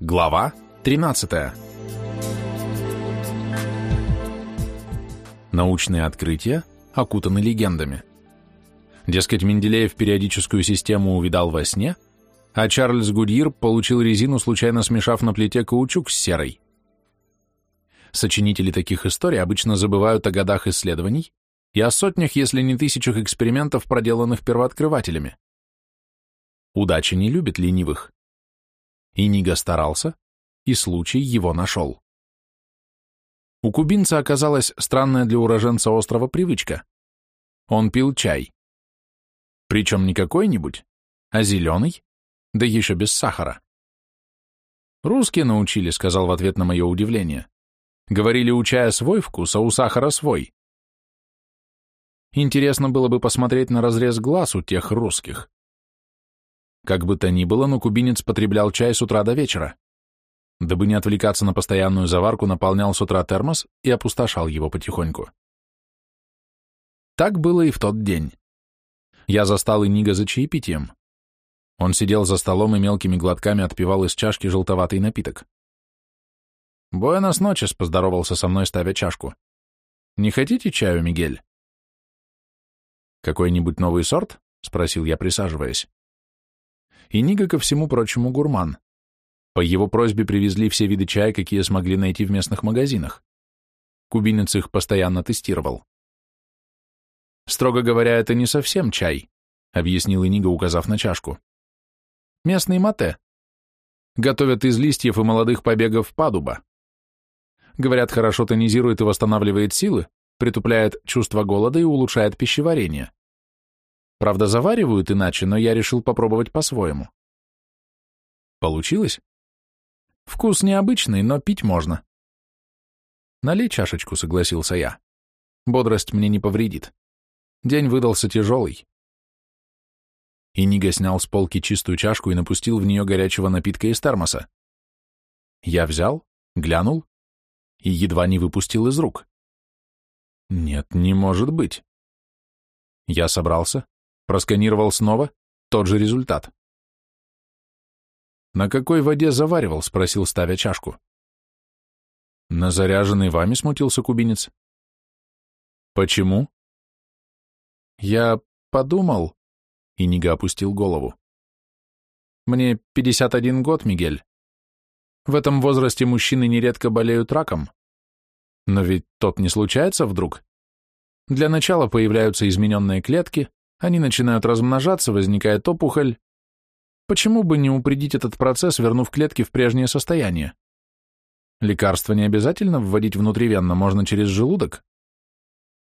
Глава 13. Научные открытия окутаны легендами. Дескать, Менделеев периодическую систему увидал во сне, а Чарльз Гудьир получил резину, случайно смешав на плите каучук с серой. Сочинители таких историй обычно забывают о годах исследований и о сотнях, если не тысячах экспериментов, проделанных первооткрывателями. Удача не любит ленивых. И Нига старался, и случай его нашел. У кубинца оказалась странная для уроженца острова привычка. Он пил чай. Причем не какой-нибудь, а зеленый, да еще без сахара. «Русские научили», — сказал в ответ на мое удивление. Говорили, у чая свой вкус, а у сахара свой. Интересно было бы посмотреть на разрез глаз у тех русских. Как бы то ни было, но кубинец потреблял чай с утра до вечера. Дабы не отвлекаться на постоянную заварку, наполнял с утра термос и опустошал его потихоньку. Так было и в тот день. Я застал Инига за чаепитием. Он сидел за столом и мелкими глотками отпивал из чашки желтоватый напиток. «Буэнос ночес», — поздоровался со мной, ставя чашку. «Не хотите чаю, Мигель?» «Какой-нибудь новый сорт?» — спросил я, присаживаясь. И Нига, ко всему прочему, гурман. По его просьбе привезли все виды чая, какие смогли найти в местных магазинах. Кубинец их постоянно тестировал. «Строго говоря, это не совсем чай», — объяснил Инига, указав на чашку. «Местный мате. Готовят из листьев и молодых побегов падуба. Говорят, хорошо тонизирует и восстанавливает силы, притупляет чувство голода и улучшает пищеварение. Правда, заваривают иначе, но я решил попробовать по-своему. Получилось? Вкус необычный, но пить можно. Налей чашечку, согласился я. Бодрость мне не повредит. День выдался тяжелый. И Нига снял с полки чистую чашку и напустил в нее горячего напитка из термоса. Я взял, глянул и едва не выпустил из рук. Нет, не может быть. Я собрался, просканировал снова, тот же результат. «На какой воде заваривал?» — спросил, ставя чашку. «На заряженной вами?» — смутился кубинец. «Почему?» «Я подумал...» — и Нига опустил голову. «Мне 51 год, Мигель. В этом возрасте мужчины нередко болеют раком. Но ведь тот не случается вдруг. Для начала появляются измененные клетки, они начинают размножаться, возникает опухоль. Почему бы не упредить этот процесс, вернув клетки в прежнее состояние? Лекарство не обязательно вводить внутривенно, можно через желудок.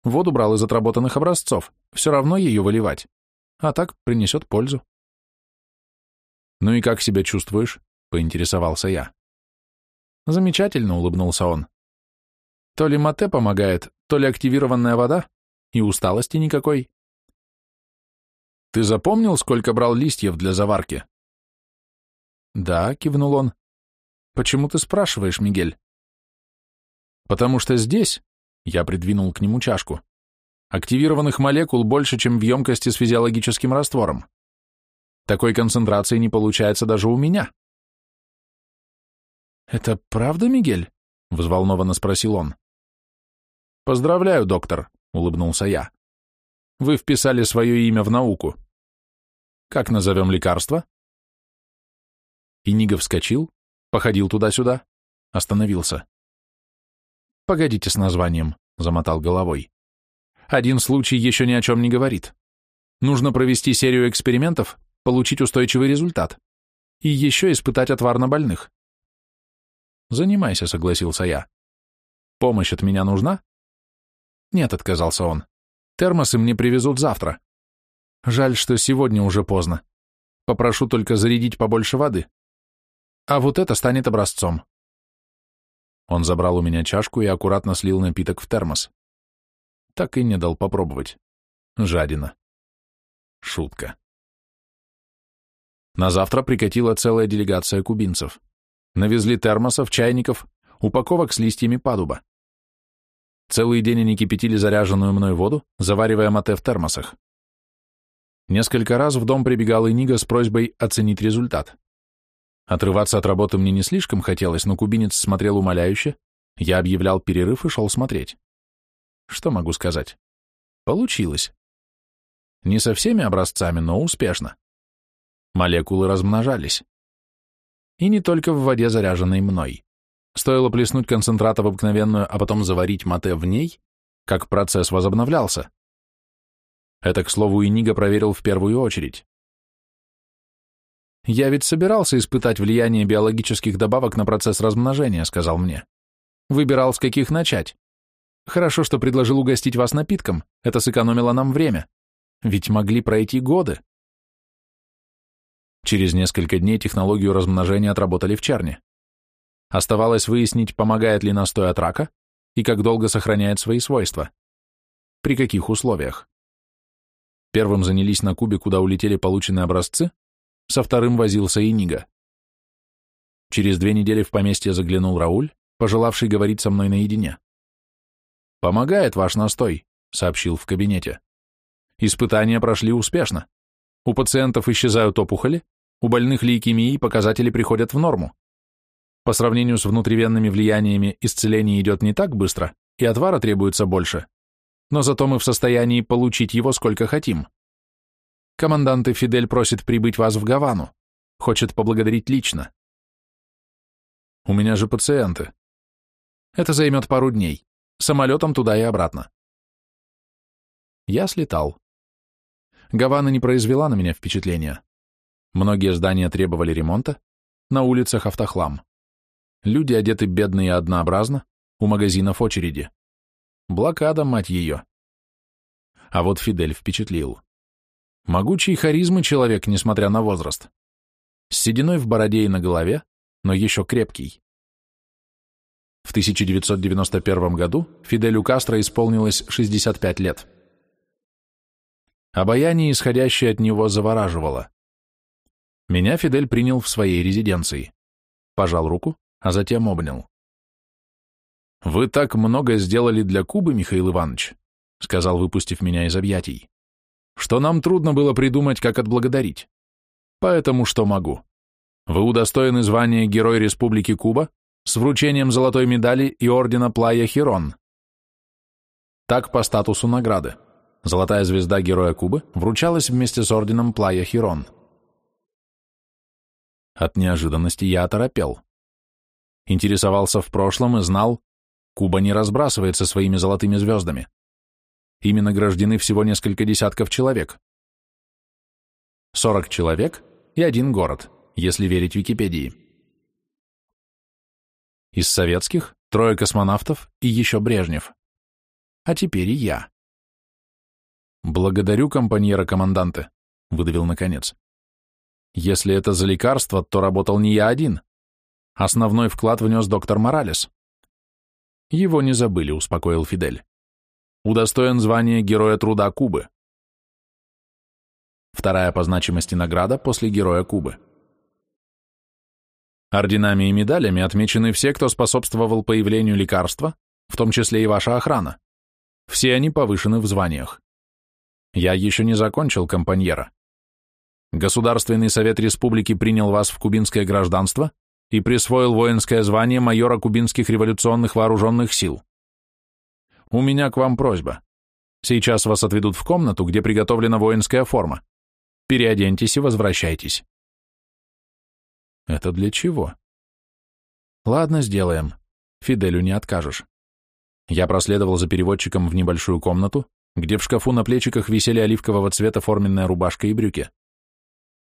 Воду брал из отработанных образцов, все равно ее выливать. А так принесет пользу. «Ну и как себя чувствуешь?» — поинтересовался я. Замечательно, улыбнулся он. То ли мате помогает, то ли активированная вода, и усталости никакой. Ты запомнил, сколько брал листьев для заварки? Да, кивнул он. Почему ты спрашиваешь, Мигель? Потому что здесь, я придвинул к нему чашку, активированных молекул больше, чем в емкости с физиологическим раствором. Такой концентрации не получается даже у меня. «Это правда, Мигель?» — взволнованно спросил он. «Поздравляю, доктор», — улыбнулся я. «Вы вписали свое имя в науку. Как назовем лекарство?» И Нига вскочил, походил туда-сюда, остановился. «Погодите с названием», — замотал головой. «Один случай еще ни о чем не говорит. Нужно провести серию экспериментов, получить устойчивый результат. И еще испытать отвар на больных. «Занимайся», — согласился я. «Помощь от меня нужна?» «Нет», — отказался он. «Термосы мне привезут завтра. Жаль, что сегодня уже поздно. Попрошу только зарядить побольше воды. А вот это станет образцом». Он забрал у меня чашку и аккуратно слил напиток в термос. Так и не дал попробовать. Жадина. Шутка. На завтра прикатила целая делегация кубинцев. Навезли термосов, чайников, упаковок с листьями падуба. Целый день они кипятили заряженную мной воду, заваривая мате в термосах. Несколько раз в дом прибегал и Нига с просьбой оценить результат. Отрываться от работы мне не слишком хотелось, но кубинец смотрел умоляюще, я объявлял перерыв и шел смотреть. Что могу сказать? Получилось. Не со всеми образцами, но успешно. Молекулы размножались. И не только в воде, заряженной мной. Стоило плеснуть концентрата в обыкновенную, а потом заварить мате в ней, как процесс возобновлялся. Это, к слову, и Нига проверил в первую очередь. «Я ведь собирался испытать влияние биологических добавок на процесс размножения», — сказал мне. «Выбирал, с каких начать. Хорошо, что предложил угостить вас напитком, это сэкономило нам время. Ведь могли пройти годы». Через несколько дней технологию размножения отработали в Черне. Оставалось выяснить, помогает ли настой от рака и как долго сохраняет свои свойства. При каких условиях. Первым занялись на кубе, куда улетели полученные образцы, со вторым возился и Нига. Через две недели в поместье заглянул Рауль, пожелавший говорить со мной наедине. «Помогает ваш настой», — сообщил в кабинете. «Испытания прошли успешно. У пациентов исчезают опухоли, у больных лейкемией показатели приходят в норму. По сравнению с внутривенными влияниями исцеление идет не так быстро, и отвара требуется больше, но зато мы в состоянии получить его сколько хотим. Командант Фидель просит прибыть вас в Гавану. Хочет поблагодарить лично. У меня же пациенты. Это займет пару дней. Самолетом туда и обратно. Я слетал. Гавана не произвела на меня впечатления. Многие здания требовали ремонта, на улицах автохлам. Люди одеты бедно и однообразно, у магазинов очереди. Блокада, мать ее. А вот Фидель впечатлил. Могучий харизмы человек, несмотря на возраст. С сединой в бороде и на голове, но еще крепкий. В 1991 году Фиделю Кастро исполнилось 65 лет. Обаяние, исходящее от него, завораживало. Меня Фидель принял в своей резиденции. Пожал руку, а затем обнял. «Вы так много сделали для Кубы, Михаил Иванович», сказал, выпустив меня из объятий что нам трудно было придумать, как отблагодарить. Поэтому что могу. Вы удостоены звания Герой Республики Куба с вручением золотой медали и ордена Плая Хирон. Так по статусу награды. Золотая звезда Героя Кубы вручалась вместе с орденом Плая Хирон. От неожиданности я оторопел. Интересовался в прошлом и знал, Куба не разбрасывается своими золотыми звездами. Ими награждены всего несколько десятков человек. 40 человек и один город, если верить Википедии. Из советских трое космонавтов и еще Брежнев. А теперь и я. «Благодарю, компаньера-команданте», — выдавил наконец. «Если это за лекарство, то работал не я один. Основной вклад внес доктор Моралес». «Его не забыли», — успокоил Фидель удостоен звания Героя Труда Кубы. Вторая по значимости награда после Героя Кубы. Орденами и медалями отмечены все, кто способствовал появлению лекарства, в том числе и ваша охрана. Все они повышены в званиях. Я еще не закончил, компаньера. Государственный совет республики принял вас в кубинское гражданство и присвоил воинское звание майора кубинских революционных вооруженных сил. У меня к вам просьба. Сейчас вас отведут в комнату, где приготовлена воинская форма. Переоденьтесь и возвращайтесь. Это для чего? Ладно, сделаем. Фиделю не откажешь. Я проследовал за переводчиком в небольшую комнату, где в шкафу на плечиках висели оливкового цвета форменная рубашка и брюки.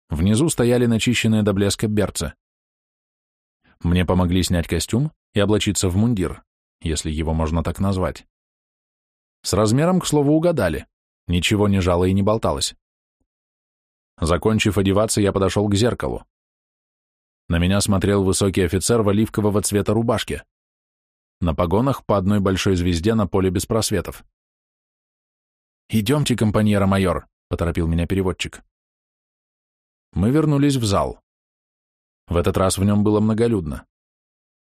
Внизу стояли начищенные до блеска берцы. Мне помогли снять костюм и облачиться в мундир, если его можно так назвать. С размером, к слову, угадали. Ничего не жало и не болталось. Закончив одеваться, я подошел к зеркалу. На меня смотрел высокий офицер в оливкового цвета рубашке. На погонах по одной большой звезде на поле без просветов. «Идемте, компаньера майор», — поторопил меня переводчик. Мы вернулись в зал. В этот раз в нем было многолюдно.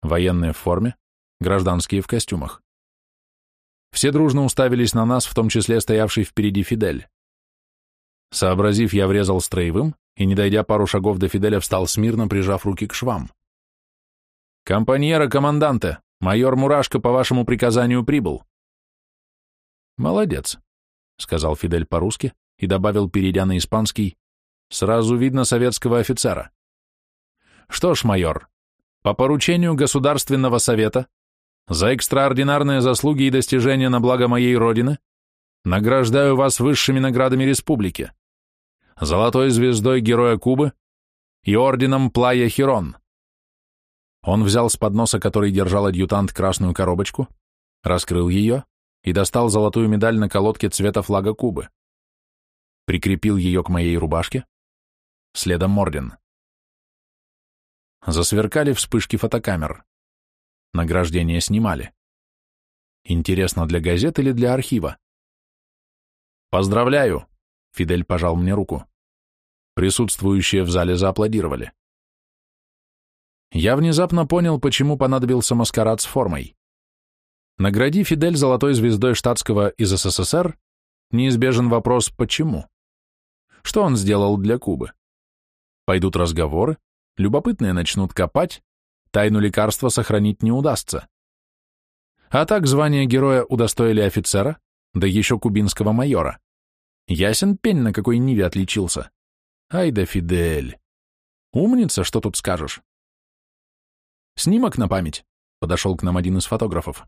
Военные в форме, гражданские в костюмах. Все дружно уставились на нас, в том числе стоявший впереди Фидель. Сообразив, я врезал строевым и, не дойдя пару шагов до Фиделя, встал смирно, прижав руки к швам. «Компаньера команданте, майор Мурашко по вашему приказанию прибыл». «Молодец», — сказал Фидель по-русски и добавил, перейдя на испанский, «сразу видно советского офицера». «Что ж, майор, по поручению Государственного Совета, за экстраординарные заслуги и достижения на благо моей Родины, награждаю вас высшими наградами республики, золотой звездой Героя Кубы и орденом Плая Хирон. Он взял с подноса, который держал адъютант, красную коробочку, раскрыл ее и достал золотую медаль на колодке цвета флага Кубы. Прикрепил ее к моей рубашке, следом орден. Засверкали вспышки фотокамер. Награждение снимали. Интересно, для газет или для архива? «Поздравляю!» — Фидель пожал мне руку. Присутствующие в зале зааплодировали. Я внезапно понял, почему понадобился маскарад с формой. Награди Фидель золотой звездой штатского из СССР, неизбежен вопрос «почему?». Что он сделал для Кубы? Пойдут разговоры, любопытные начнут копать, тайну лекарства сохранить не удастся. А так звание героя удостоили офицера, да еще кубинского майора. Ясен пень, на какой ниве отличился. Ай да Фидель. Умница, что тут скажешь? Снимок на память, подошел к нам один из фотографов.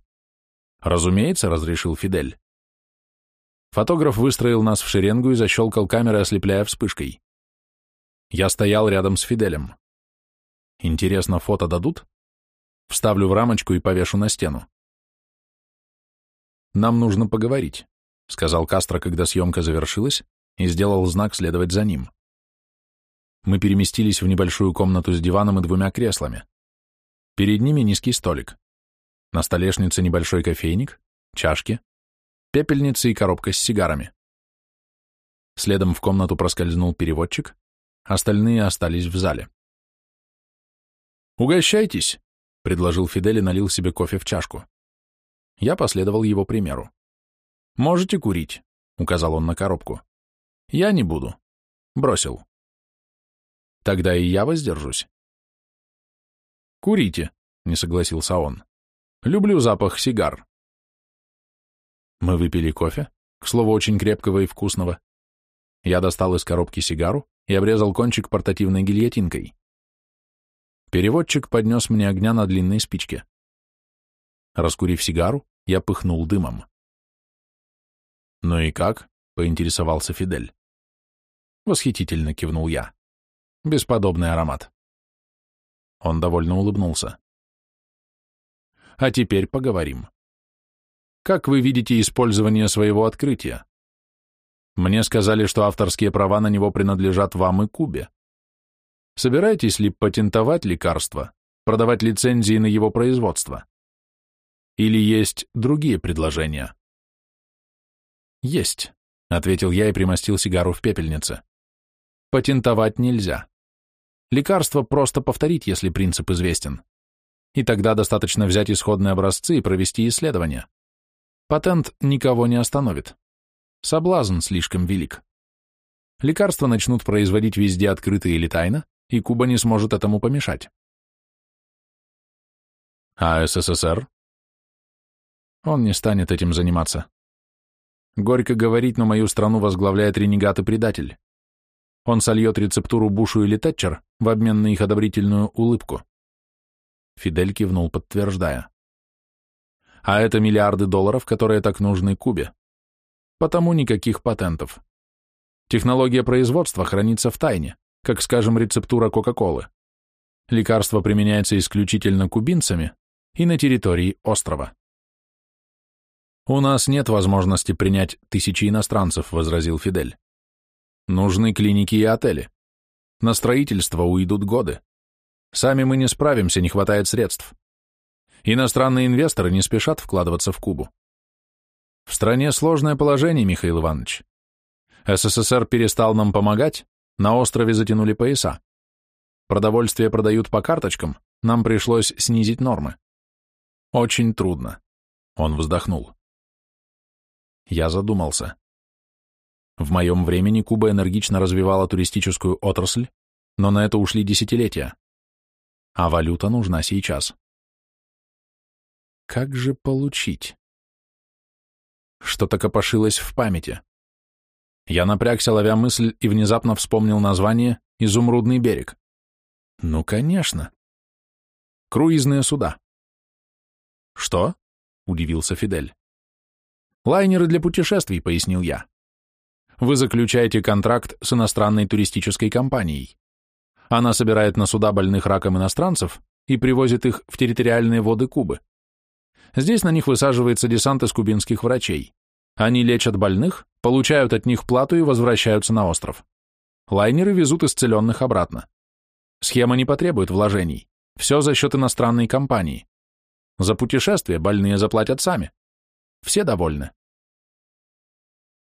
Разумеется, разрешил Фидель. Фотограф выстроил нас в шеренгу и защелкал камерой, ослепляя вспышкой. Я стоял рядом с Фиделем. Интересно, фото дадут? Вставлю в рамочку и повешу на стену. Нам нужно поговорить, сказал Кастро, когда съемка завершилась, и сделал знак следовать за ним. Мы переместились в небольшую комнату с диваном и двумя креслами. Перед ними низкий столик. На столешнице небольшой кофейник, чашки, пепельница и коробка с сигарами. Следом в комнату проскользнул переводчик, остальные остались в зале. «Угощайтесь», — предложил Фидель и налил себе кофе в чашку. Я последовал его примеру. «Можете курить», — указал он на коробку. «Я не буду». Бросил. «Тогда и я воздержусь». «Курите», — не согласился он. «Люблю запах сигар». Мы выпили кофе, к слову, очень крепкого и вкусного. Я достал из коробки сигару и обрезал кончик портативной гильотинкой. Переводчик поднес мне огня на длинной спичке. Раскурив сигару, я пыхнул дымом. «Ну и как?» — поинтересовался Фидель. «Восхитительно», — кивнул я. «Бесподобный аромат». Он довольно улыбнулся. «А теперь поговорим. Как вы видите использование своего открытия? Мне сказали, что авторские права на него принадлежат вам и Кубе. Собираетесь ли патентовать лекарство, продавать лицензии на его производство? Или есть другие предложения? Есть, ответил я и примостил сигару в пепельнице. Патентовать нельзя. Лекарство просто повторить, если принцип известен. И тогда достаточно взять исходные образцы и провести исследования. Патент никого не остановит. Соблазн слишком велик. Лекарства начнут производить везде открыто или тайно, и Куба не сможет этому помешать. А СССР? Он не станет этим заниматься. Горько говорить, но мою страну возглавляет ренегат и предатель. Он сольет рецептуру Бушу или Тэтчер в обмен на их одобрительную улыбку. Фидель кивнул, подтверждая. А это миллиарды долларов, которые так нужны Кубе. Потому никаких патентов. Технология производства хранится в тайне как, скажем, рецептура Кока-Колы. Лекарство применяется исключительно кубинцами и на территории острова. «У нас нет возможности принять тысячи иностранцев», — возразил Фидель. «Нужны клиники и отели. На строительство уйдут годы. Сами мы не справимся, не хватает средств. Иностранные инвесторы не спешат вкладываться в Кубу. В стране сложное положение, Михаил Иванович. СССР перестал нам помогать, на острове затянули пояса. Продовольствие продают по карточкам, нам пришлось снизить нормы. Очень трудно. Он вздохнул. Я задумался. В моем времени Куба энергично развивала туристическую отрасль, но на это ушли десятилетия. А валюта нужна сейчас. Как же получить? Что-то копошилось в памяти. Я напрягся, ловя мысль, и внезапно вспомнил название «Изумрудный берег». Ну, конечно. Круизные суда. Что? Удивился Фидель. Лайнеры для путешествий, пояснил я. Вы заключаете контракт с иностранной туристической компанией. Она собирает на суда больных раком иностранцев и привозит их в территориальные воды Кубы. Здесь на них высаживается десант из кубинских врачей. Они лечат больных, получают от них плату и возвращаются на остров. Лайнеры везут исцеленных обратно. Схема не потребует вложений. Все за счет иностранной компании. За путешествие больные заплатят сами. Все довольны.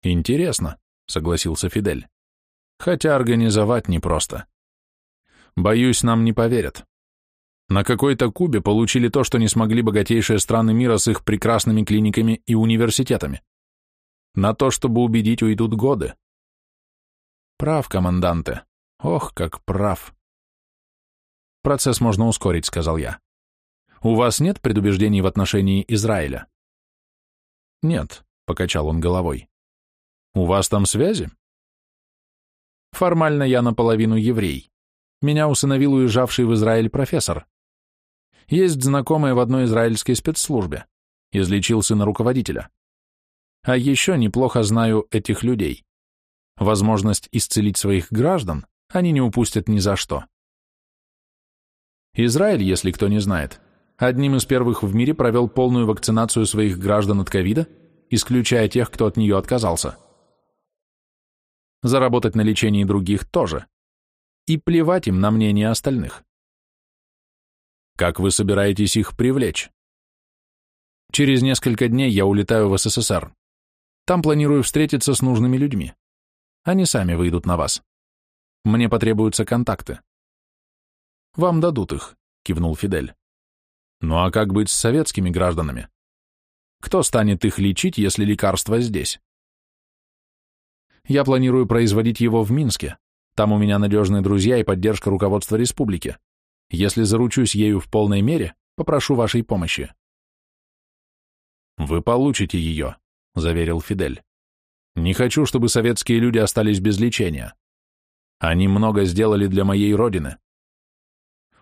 Интересно, согласился Фидель. Хотя организовать непросто. Боюсь, нам не поверят. На какой-то Кубе получили то, что не смогли богатейшие страны мира с их прекрасными клиниками и университетами. На то, чтобы убедить, уйдут годы. Прав, команданте. Ох, как прав. Процесс можно ускорить, сказал я. У вас нет предубеждений в отношении Израиля? Нет, покачал он головой. У вас там связи? Формально я наполовину еврей. Меня усыновил уезжавший в Израиль профессор. Есть знакомые в одной израильской спецслужбе. Излечил сына руководителя. А еще неплохо знаю этих людей. Возможность исцелить своих граждан они не упустят ни за что. Израиль, если кто не знает, одним из первых в мире провел полную вакцинацию своих граждан от ковида, исключая тех, кто от нее отказался. Заработать на лечении других тоже. И плевать им на мнение остальных. Как вы собираетесь их привлечь? Через несколько дней я улетаю в СССР. Там планирую встретиться с нужными людьми. Они сами выйдут на вас. Мне потребуются контакты. Вам дадут их, кивнул Фидель. Ну а как быть с советскими гражданами? Кто станет их лечить, если лекарство здесь? Я планирую производить его в Минске. Там у меня надежные друзья и поддержка руководства республики. Если заручусь ею в полной мере, попрошу вашей помощи. Вы получите ее, — заверил Фидель. «Не хочу, чтобы советские люди остались без лечения. Они много сделали для моей родины.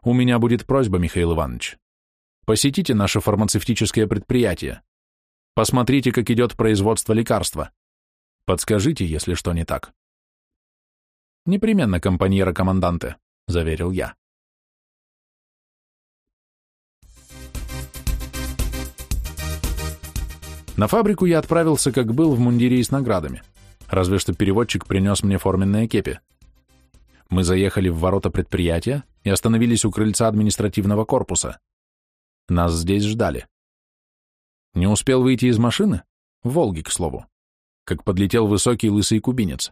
У меня будет просьба, Михаил Иванович. Посетите наше фармацевтическое предприятие. Посмотрите, как идет производство лекарства. Подскажите, если что не так». «Непременно, компаньера-команданте», — заверил я. На фабрику я отправился, как был, в мундире и с наградами, разве что переводчик принес мне форменные кепи. Мы заехали в ворота предприятия и остановились у крыльца административного корпуса. Нас здесь ждали. Не успел выйти из машины? В Волге, к слову. Как подлетел высокий лысый кубинец.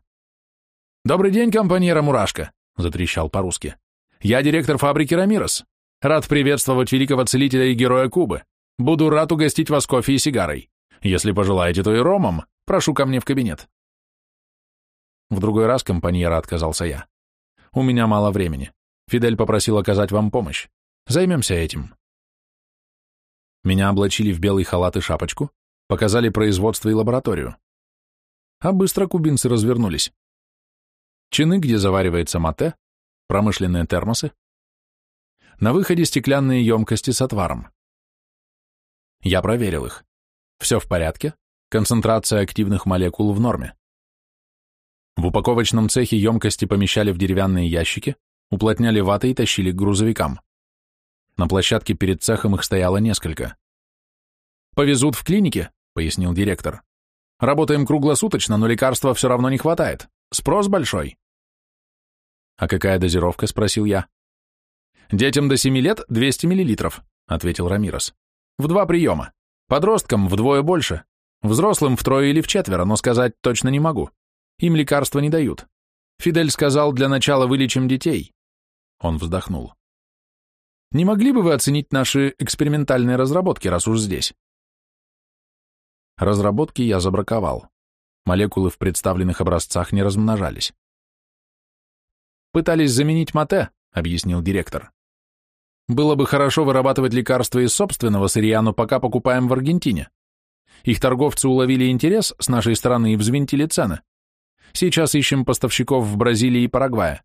«Добрый день, компаньера Мурашка», — затрещал по-русски. «Я директор фабрики Рамирос. Рад приветствовать великого целителя и героя Кубы. Буду рад угостить вас кофе и сигарой. Если пожелаете, то и ромом. Прошу ко мне в кабинет. В другой раз компаньера отказался я. У меня мало времени. Фидель попросил оказать вам помощь. Займемся этим. Меня облачили в белый халат и шапочку, показали производство и лабораторию. А быстро кубинцы развернулись. Чины, где заваривается мате, промышленные термосы. На выходе стеклянные емкости с отваром. Я проверил их. Все в порядке, концентрация активных молекул в норме. В упаковочном цехе емкости помещали в деревянные ящики, уплотняли ватой и тащили к грузовикам. На площадке перед цехом их стояло несколько. «Повезут в клинике», — пояснил директор. «Работаем круглосуточно, но лекарства все равно не хватает. Спрос большой». «А какая дозировка?» — спросил я. «Детям до 7 лет 200 миллилитров», — ответил Рамирос. «В два приема. Подросткам вдвое больше. Взрослым втрое или вчетверо, но сказать точно не могу. Им лекарства не дают. Фидель сказал, для начала вылечим детей. Он вздохнул. Не могли бы вы оценить наши экспериментальные разработки, раз уж здесь? Разработки я забраковал. Молекулы в представленных образцах не размножались. «Пытались заменить мате», — объяснил директор. «Было бы хорошо вырабатывать лекарства из собственного сырья, но пока покупаем в Аргентине. Их торговцы уловили интерес с нашей стороны и взвинтили цены. Сейчас ищем поставщиков в Бразилии и Парагвае.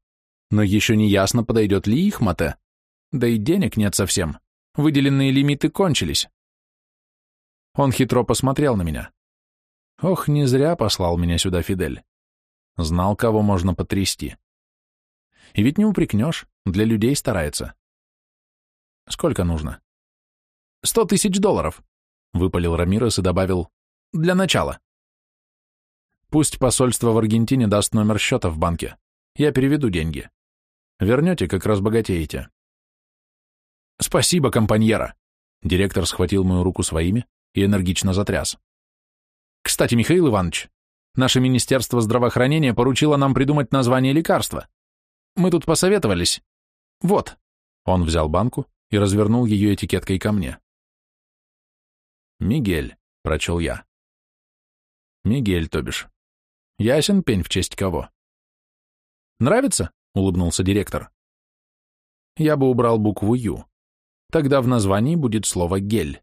Но еще не ясно, подойдет ли их мате. Да и денег нет совсем. Выделенные лимиты кончились. Он хитро посмотрел на меня. Ох, не зря послал меня сюда Фидель. Знал, кого можно потрясти. И ведь не упрекнешь, для людей старается. Сколько нужно? Сто тысяч долларов, выпалил Рамирес и добавил, для начала. Пусть посольство в Аргентине даст номер счета в банке. Я переведу деньги. Вернете, как разбогатеете. Спасибо, компаньера. Директор схватил мою руку своими и энергично затряс. Кстати, Михаил Иванович, наше Министерство здравоохранения поручило нам придумать название лекарства. Мы тут посоветовались. Вот. Он взял банку и развернул ее этикеткой ко мне. «Мигель», — прочел я. «Мигель, то бишь. Ясен пень в честь кого?» «Нравится?» — улыбнулся директор. «Я бы убрал букву «Ю». Тогда в названии будет слово «гель».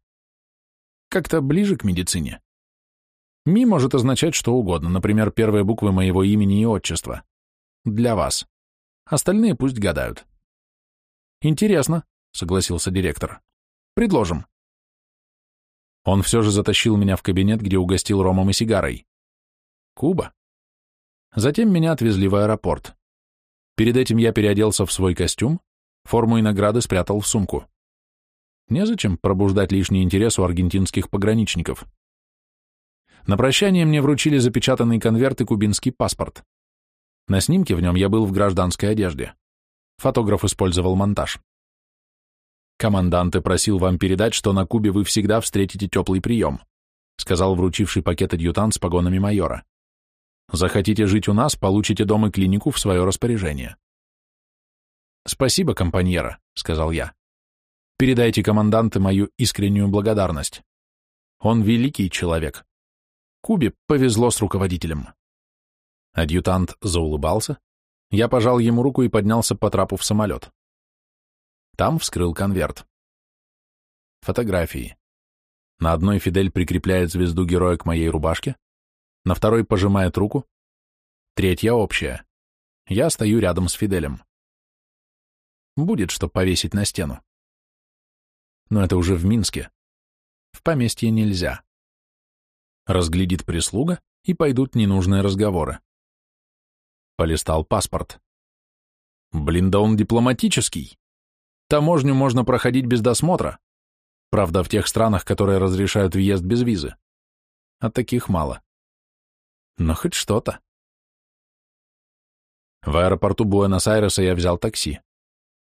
Как-то ближе к медицине. Ми может означать что угодно, например, первые буквы моего имени и отчества. Для вас. Остальные пусть гадают. Интересно, согласился директор. Предложим. Он все же затащил меня в кабинет, где угостил ромом и сигарой. Куба. Затем меня отвезли в аэропорт. Перед этим я переоделся в свой костюм, форму и награды спрятал в сумку. Незачем пробуждать лишний интерес у аргентинских пограничников. На прощание мне вручили запечатанный конверт и кубинский паспорт. На снимке в нем я был в гражданской одежде. Фотограф использовал монтаж. «Команданте просил вам передать, что на Кубе вы всегда встретите теплый прием», сказал вручивший пакет адъютант с погонами майора. «Захотите жить у нас, получите дом и клинику в свое распоряжение». «Спасибо, компаньера», — сказал я. «Передайте команданте мою искреннюю благодарность. Он великий человек. Кубе повезло с руководителем. Адъютант заулыбался. Я пожал ему руку и поднялся по трапу в самолет. Там вскрыл конверт. Фотографии. На одной Фидель прикрепляет звезду героя к моей рубашке, на второй пожимает руку, третья общая. Я стою рядом с Фиделем. Будет что повесить на стену. Но это уже в Минске. В поместье нельзя разглядит прислуга, и пойдут ненужные разговоры. Полистал паспорт. Блин, да он дипломатический. Таможню можно проходить без досмотра. Правда, в тех странах, которые разрешают въезд без визы. А таких мало. Но хоть что-то. В аэропорту Буэнос-Айреса я взял такси.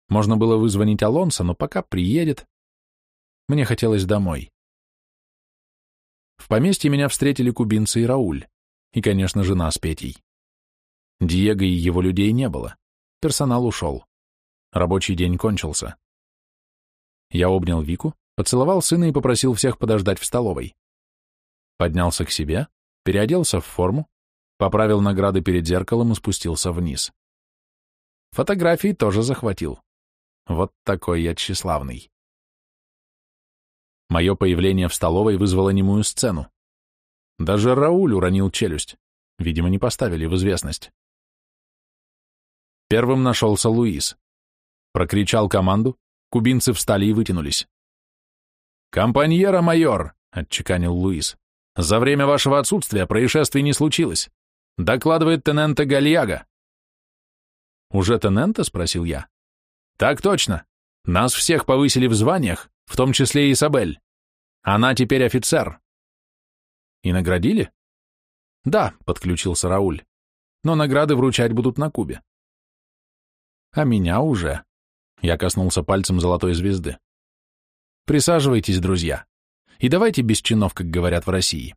Можно было вызвонить Алонсо, но пока приедет. Мне хотелось домой. В поместье меня встретили кубинцы и Рауль, и, конечно, жена с Петей. Диего и его людей не было. Персонал ушел. Рабочий день кончился. Я обнял Вику, поцеловал сына и попросил всех подождать в столовой. Поднялся к себе, переоделся в форму, поправил награды перед зеркалом и спустился вниз. Фотографии тоже захватил. Вот такой я тщеславный. Мое появление в столовой вызвало немую сцену. Даже Рауль уронил челюсть. Видимо, не поставили в известность. Первым нашелся Луис. Прокричал команду, кубинцы встали и вытянулись. «Компаньера майор!» — отчеканил Луис. «За время вашего отсутствия происшествий не случилось. Докладывает тененте Гальяга». «Уже тененте?» — спросил я. «Так точно. Нас всех повысили в званиях, в том числе и Изабель. Она теперь офицер. И наградили? Да, подключился Рауль. Но награды вручать будут на Кубе. А меня уже. Я коснулся пальцем золотой звезды. Присаживайтесь, друзья. И давайте без чинов, как говорят в России.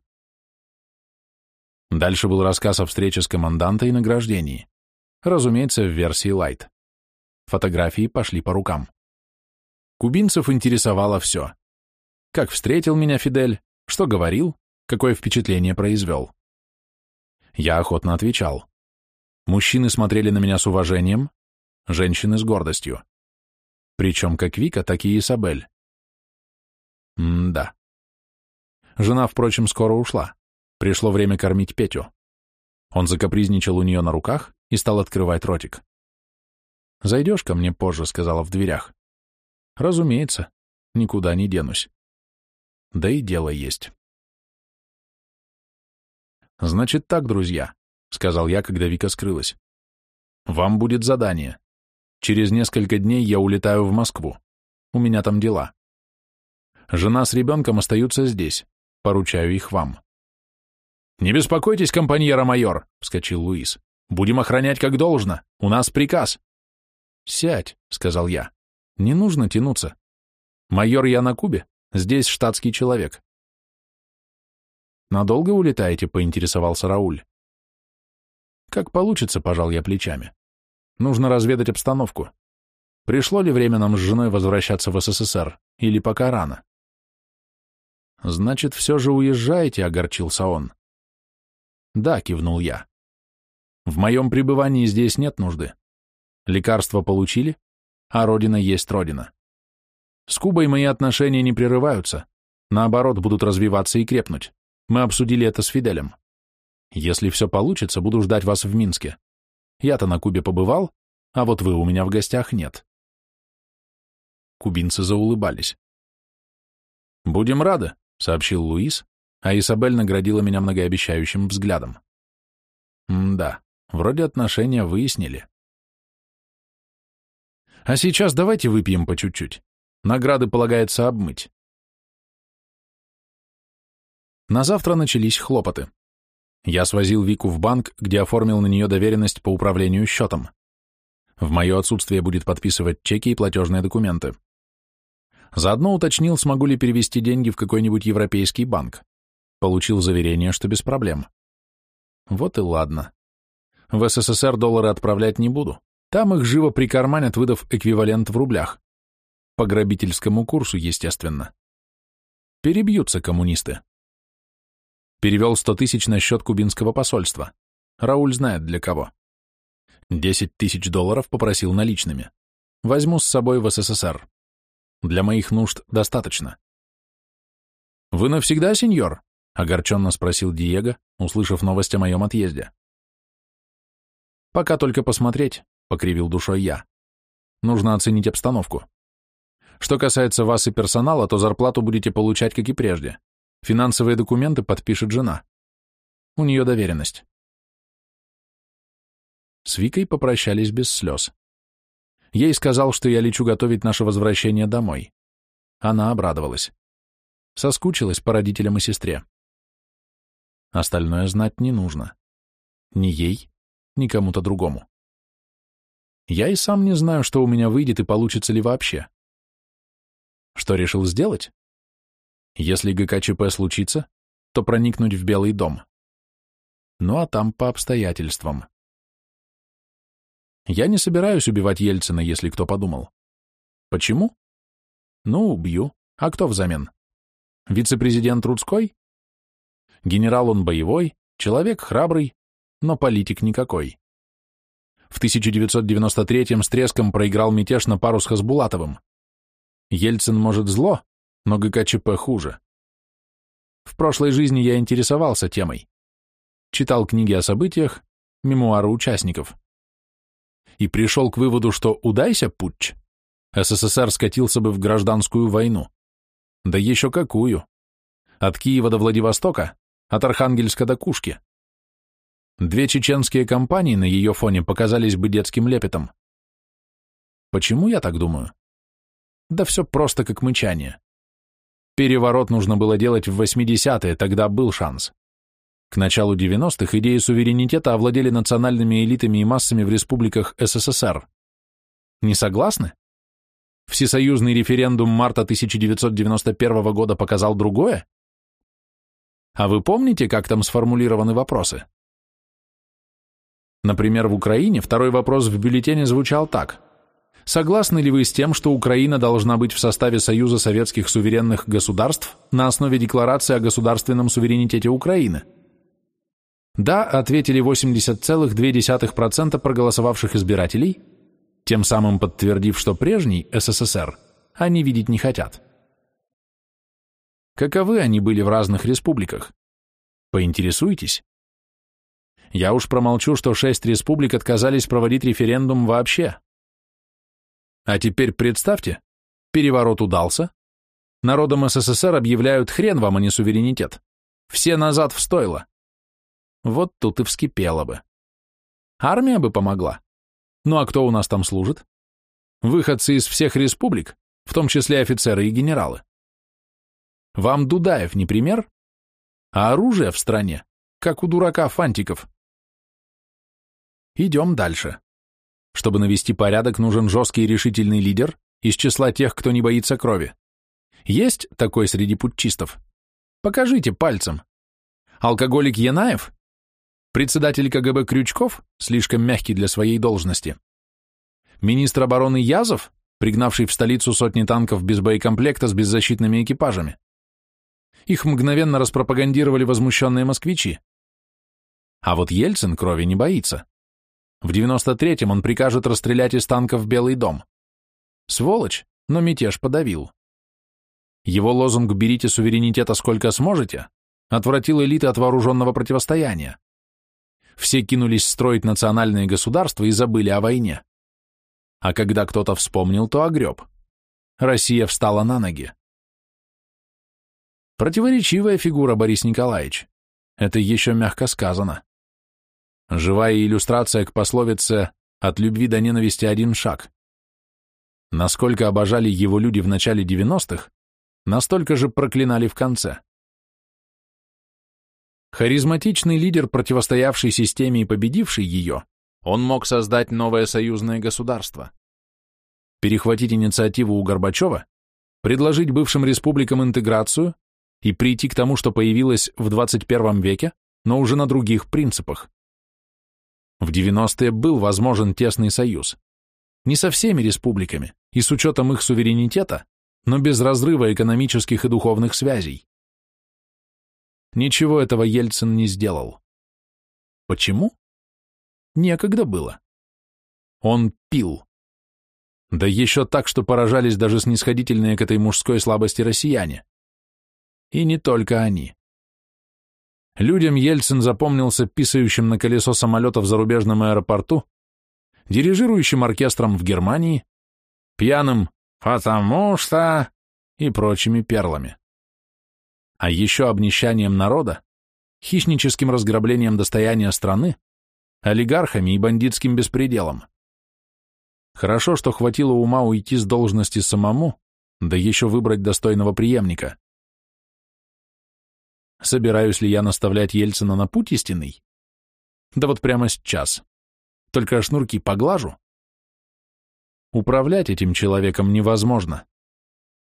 Дальше был рассказ о встрече с командантой и награждении. Разумеется, в версии Light. Фотографии пошли по рукам. Кубинцев интересовало все. Как встретил меня Фидель, что говорил, какое впечатление произвел. Я охотно отвечал. Мужчины смотрели на меня с уважением, женщины с гордостью. Причем как Вика, так и Изабель. М-да. Жена, впрочем, скоро ушла. Пришло время кормить Петю. Он закапризничал у нее на руках и стал открывать ротик. «Зайдешь ко мне позже», — сказала в дверях. «Разумеется, никуда не денусь. Да и дело есть». «Значит так, друзья», — сказал я, когда Вика скрылась. «Вам будет задание. Через несколько дней я улетаю в Москву. У меня там дела. Жена с ребенком остаются здесь. Поручаю их вам». «Не беспокойтесь, компаньера майор», — вскочил Луис. «Будем охранять как должно. У нас приказ». «Сядь», — сказал я. «Не нужно тянуться. Майор я на Кубе, здесь штатский человек. «Надолго улетаете?» — поинтересовался Рауль. «Как получится», — пожал я плечами. «Нужно разведать обстановку. Пришло ли время нам с женой возвращаться в СССР, или пока рано?» «Значит, все же уезжаете», — огорчился он. «Да», — кивнул я. «В моем пребывании здесь нет нужды. Лекарства получили, а родина есть родина. С Кубой мои отношения не прерываются, наоборот, будут развиваться и крепнуть. Мы обсудили это с Фиделем. Если все получится, буду ждать вас в Минске. Я-то на Кубе побывал, а вот вы у меня в гостях нет. Кубинцы заулыбались. «Будем рады», — сообщил Луис, а Исабель наградила меня многообещающим взглядом. М-да, вроде отношения выяснили. А сейчас давайте выпьем по чуть-чуть. Награды полагается обмыть. На завтра начались хлопоты. Я свозил Вику в банк, где оформил на нее доверенность по управлению счетом. В мое отсутствие будет подписывать чеки и платежные документы. Заодно уточнил, смогу ли перевести деньги в какой-нибудь европейский банк. Получил заверение, что без проблем. Вот и ладно. В СССР доллары отправлять не буду. Там их живо прикарманят, выдав эквивалент в рублях. По грабительскому курсу, естественно. Перебьются коммунисты. Перевел сто тысяч на счет кубинского посольства. Рауль знает для кого. Десять тысяч долларов попросил наличными. Возьму с собой в СССР. Для моих нужд достаточно. «Вы навсегда, сеньор?» — огорченно спросил Диего, услышав новость о моем отъезде. «Пока только посмотреть», — покривил душой я. «Нужно оценить обстановку. Что касается вас и персонала, то зарплату будете получать, как и прежде. Финансовые документы подпишет жена. У нее доверенность. С Викой попрощались без слез. Ей сказал, что я лечу готовить наше возвращение домой. Она обрадовалась. Соскучилась по родителям и сестре. Остальное знать не нужно. Ни ей, ни кому-то другому. Я и сам не знаю, что у меня выйдет и получится ли вообще. Что решил сделать? Если ГКЧП случится, то проникнуть в Белый дом. Ну а там по обстоятельствам. Я не собираюсь убивать Ельцина, если кто подумал. Почему? Ну, убью. А кто взамен? Вице-президент Рудской? Генерал он боевой, человек храбрый, но политик никакой. В 1993-м с треском проиграл мятеж на пару с Хасбулатовым. Ельцин может зло, но ГКЧП хуже. В прошлой жизни я интересовался темой. Читал книги о событиях, мемуары участников. И пришел к выводу, что удайся путч, СССР скатился бы в гражданскую войну. Да еще какую. От Киева до Владивостока, от Архангельска до Кушки. Две чеченские компании на ее фоне показались бы детским лепетом. Почему я так думаю? Да все просто как мычание. Переворот нужно было делать в 80-е, тогда был шанс. К началу 90-х идеи суверенитета овладели национальными элитами и массами в республиках СССР. Не согласны? Всесоюзный референдум марта 1991 года показал другое? А вы помните, как там сформулированы вопросы? Например, в Украине второй вопрос в бюллетене звучал так – Согласны ли вы с тем, что Украина должна быть в составе Союза Советских Суверенных Государств на основе Декларации о государственном суверенитете Украины? Да, ответили 80,2% проголосовавших избирателей, тем самым подтвердив, что прежний СССР они видеть не хотят. Каковы они были в разных республиках? Поинтересуйтесь. Я уж промолчу, что шесть республик отказались проводить референдум вообще. А теперь представьте, переворот удался, народам СССР объявляют хрен вам, а не суверенитет. Все назад в стойло. Вот тут и вскипело бы. Армия бы помогла. Ну а кто у нас там служит? Выходцы из всех республик, в том числе офицеры и генералы. Вам Дудаев не пример? А оружие в стране, как у дурака фантиков. Идем дальше. Чтобы навести порядок, нужен жесткий и решительный лидер из числа тех, кто не боится крови. Есть такой среди путчистов? Покажите пальцем. Алкоголик Янаев? Председатель КГБ Крючков, слишком мягкий для своей должности. Министр обороны Язов, пригнавший в столицу сотни танков без боекомплекта с беззащитными экипажами. Их мгновенно распропагандировали возмущенные москвичи. А вот Ельцин крови не боится. В 93-м он прикажет расстрелять из танков Белый дом. Сволочь, но мятеж подавил. Его лозунг «берите суверенитета сколько сможете» отвратил элиты от вооруженного противостояния. Все кинулись строить национальные государства и забыли о войне. А когда кто-то вспомнил, то огреб. Россия встала на ноги. Противоречивая фигура, Борис Николаевич. Это еще мягко сказано. Живая иллюстрация к пословице «от любви до ненависти один шаг». Насколько обожали его люди в начале 90-х, настолько же проклинали в конце. Харизматичный лидер, противостоявший системе и победивший ее, он мог создать новое союзное государство. Перехватить инициативу у Горбачева, предложить бывшим республикам интеграцию и прийти к тому, что появилось в 21 веке, но уже на других принципах. В 90-е был возможен тесный союз. Не со всеми республиками и с учетом их суверенитета, но без разрыва экономических и духовных связей. Ничего этого Ельцин не сделал. Почему? Некогда было. Он пил. Да еще так, что поражались даже снисходительные к этой мужской слабости россияне. И не только они. Людям Ельцин запомнился писающим на колесо самолета в зарубежном аэропорту, дирижирующим оркестром в Германии, пьяным «потому что» и прочими перлами а еще обнищанием народа, хищническим разграблением достояния страны, олигархами и бандитским беспределом. Хорошо, что хватило ума уйти с должности самому, да еще выбрать достойного преемника. Собираюсь ли я наставлять Ельцина на путь истинный? Да вот прямо сейчас. Только шнурки поглажу. Управлять этим человеком невозможно.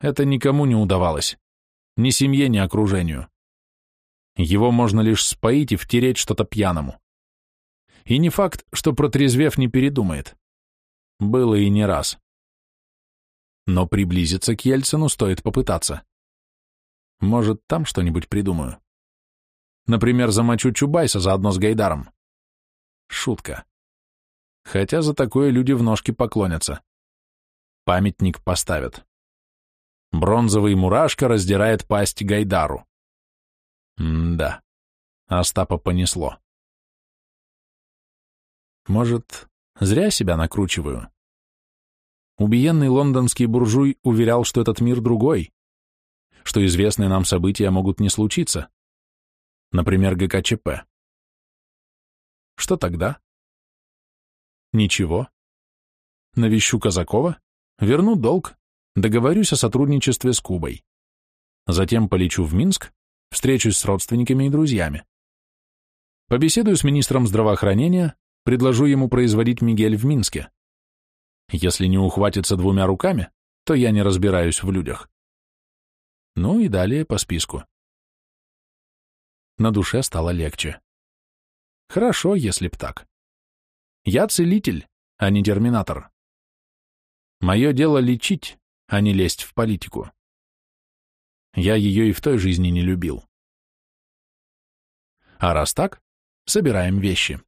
Это никому не удавалось ни семье, ни окружению. Его можно лишь споить и втереть что-то пьяному. И не факт, что протрезвев не передумает. Было и не раз. Но приблизиться к Ельцину стоит попытаться. Может, там что-нибудь придумаю. Например, замочу Чубайса заодно с Гайдаром. Шутка. Хотя за такое люди в ножки поклонятся. Памятник поставят. Бронзовый мурашка раздирает пасть Гайдару. М-да, Остапа понесло. Может, зря себя накручиваю? Убиенный лондонский буржуй уверял, что этот мир другой, что известные нам события могут не случиться. Например, ГКЧП. Что тогда? Ничего. Навещу Казакова, верну долг, Договорюсь о сотрудничестве с Кубой. Затем полечу в Минск, встречусь с родственниками и друзьями. Побеседую с министром здравоохранения, предложу ему производить Мигель в Минске. Если не ухватится двумя руками, то я не разбираюсь в людях. Ну и далее по списку. На душе стало легче. Хорошо, если б так. Я целитель, а не терминатор. Мое дело лечить, а не лезть в политику. Я ее и в той жизни не любил. А раз так, Собираем вещи.